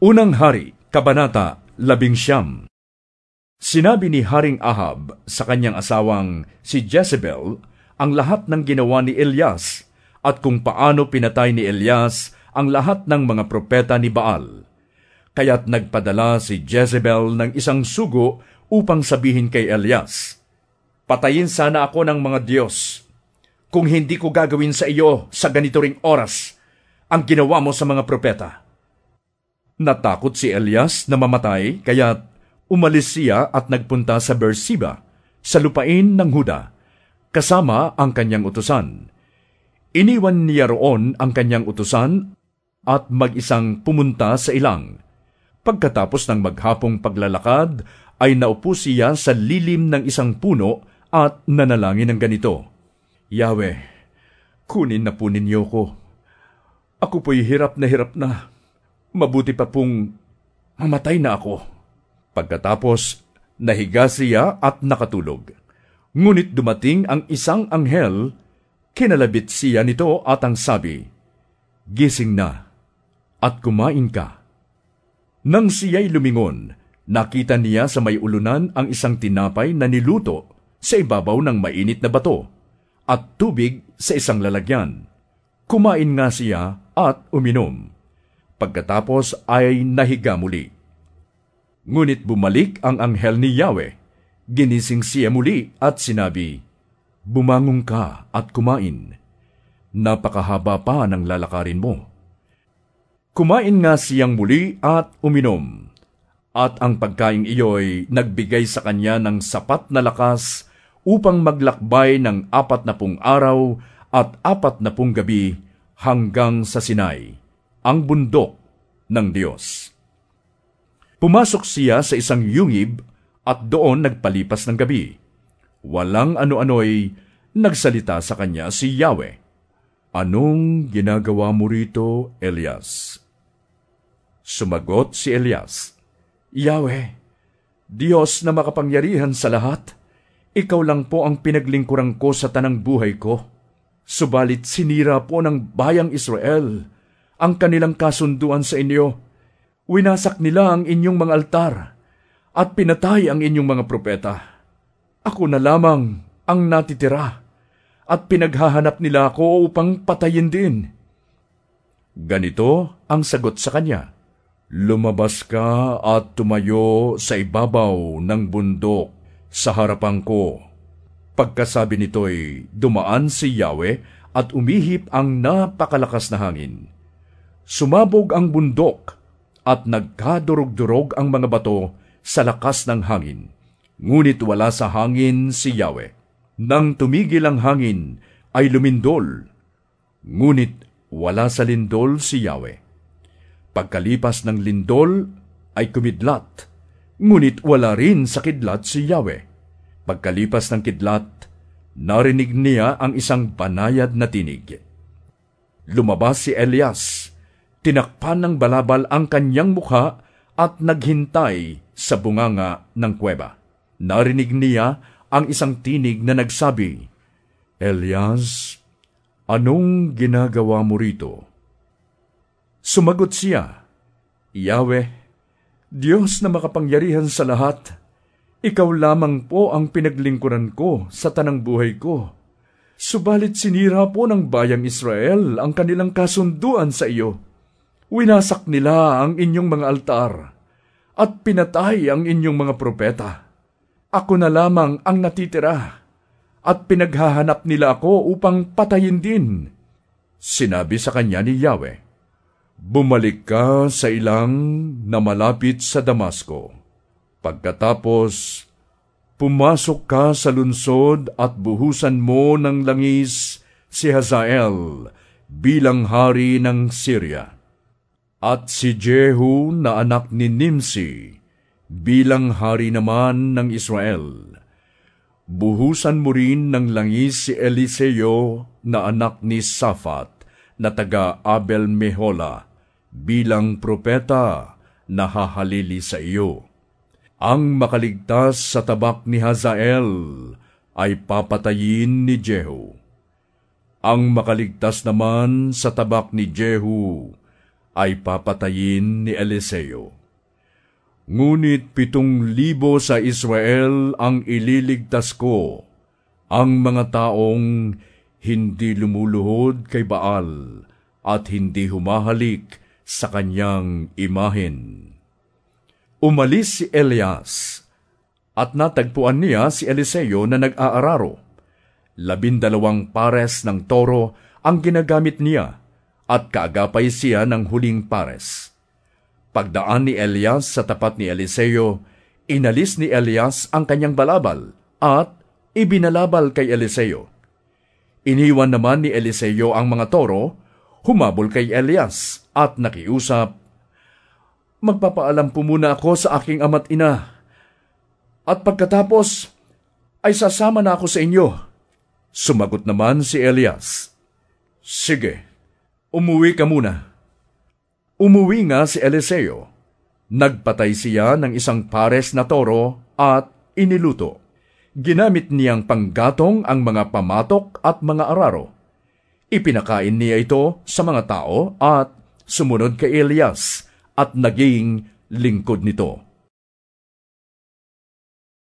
Unang Hari, Kabanata, Labing Siyam Sinabi ni Haring Ahab sa kanyang asawang si Jezebel ang lahat ng ginawa ni Elias at kung paano pinatay ni Elias ang lahat ng mga propeta ni Baal. Kaya't nagpadala si Jezebel ng isang sugo upang sabihin kay Elias, Patayin sana ako ng mga Diyos kung hindi ko gagawin sa iyo sa ganito ring oras ang ginawa mo sa mga propeta. Natakot si Elias na mamatay, kaya umalis siya at nagpunta sa Beersheba, sa lupain ng Huda, kasama ang kanyang utusan. Iniwan niya roon ang kanyang utusan at mag-isang pumunta sa ilang. Pagkatapos ng maghapong paglalakad, ay naupo siya sa lilim ng isang puno at nanalangin ng ganito, Yahweh, kunin na po ninyo ko. Ako po'y hirap na hirap na Mabuti pa pong mamatay na ako. Pagkatapos, nahiga siya at nakatulog. Ngunit dumating ang isang anghel, kinalabit siya nito at ang sabi, Gising na, at kumain ka. Nang siya'y lumingon, nakita niya sa may ulunan ang isang tinapay na niluto sa ibabaw ng mainit na bato, at tubig sa isang lalagyan. Kumain nga siya at uminom. Pagkatapos ay nahiga muli. Ngunit bumalik ang anghel ni Yahweh. Ginising siya muli at sinabi, Bumangon ka at kumain. Napakahaba pa ng lalakarin mo. Kumain nga siyang muli at uminom. At ang pagkaing iyo'y nagbigay sa kanya ng sapat na lakas upang maglakbay ng apat na pung araw at apat na pung gabi hanggang sa Sinai ang bundok ng Diyos. Pumasok siya sa isang yungib at doon nagpalipas ng gabi. Walang ano-ano'y nagsalita sa kanya si Yahweh. Anong ginagawa mo rito, Elias? Sumagot si Elias, Yahweh, Diyos na makapangyarihan sa lahat, ikaw lang po ang pinaglingkuran ko sa tanang buhay ko. Subalit sinira po ng bayang Israel ang kanilang kasunduan sa inyo. Winasak nila ang inyong mga altar at pinatay ang inyong mga propeta. Ako na lamang ang natitira at pinaghahanap nila ako upang patayin din. Ganito ang sagot sa kanya. Lumabas ka at tumayo sa ibabaw ng bundok sa harapan ko. Pagkasabi nito'y dumaan si Yahweh at umihip ang napakalakas na hangin. Sumabog ang bundok at nagkadurog-durog ang mga bato sa lakas ng hangin. Ngunit wala sa hangin si Yahweh. Nang tumigil ang hangin, ay lumindol. Ngunit wala sa lindol si Yahweh. Pagkalipas ng lindol, ay kumidlat. Ngunit wala rin sa kidlat si Yahweh. Pagkalipas ng kidlat, narinig niya ang isang banayad na tinig. Lumabas si Elias tinakpan ng balabal ang kanyang mukha at naghintay sa bunganga ng kuweba. Narinig niya ang isang tinig na nagsabi, Elias, anong ginagawa mo rito? Sumagot siya, Yahweh, Diyos na makapangyarihan sa lahat, ikaw lamang po ang pinaglingkuran ko sa tanang buhay ko. Subalit sinira po ng bayang Israel ang kanilang kasunduan sa iyo Winasak nila ang inyong mga altar at pinatay ang inyong mga propeta. Ako na lamang ang natitira at pinaghahanap nila ako upang patayin din. Sinabi sa kanya ni Yahweh, Bumalik ka sa ilang na malapit sa Damasco. Pagkatapos, pumasok ka sa lunsod at buhusan mo ng langis si Hazael bilang hari ng Syria at si Jehu na anak ni Nimsi bilang hari naman ng Israel. Buhusan mo rin ng langis si Eliseo na anak ni Safat na taga Abel Mehola bilang propeta na hahalili sa iyo. Ang makaligtas sa tabak ni Hazael ay papatayin ni Jehu. Ang makaligtas naman sa tabak ni Jehu ay papatayin ni Eliseo. Ngunit pitong libo sa Israel ang ililigtas ko, ang mga taong hindi lumuluhod kay Baal at hindi humahalik sa kanyang imahen. Umalis si Elias at natagpuan niya si Eliseo na nag-aararo. Labindalawang pares ng toro ang ginagamit niya at kaagapay siya ng huling pares. Pagdaan ni Elias sa tapat ni Eliseo, inalis ni Elias ang kanyang balabal at ibinalabal kay Eliseo. Iniwan naman ni Eliseo ang mga toro, humabol kay Elias at nakiusap, Magpapaalam po muna ako sa aking ama't ina. At pagkatapos, ay sasama na ako sa inyo. Sumagot naman si Elias. Sige, umuwi ka muna. Umuwi nga si Eliseo. Nagpatay siya ng isang pares na toro at iniluto. Ginamit niyang panggatong ang mga pamatok at mga araro. Ipinakain niya ito sa mga tao at sumunod kay Elias at naging lingkod nito.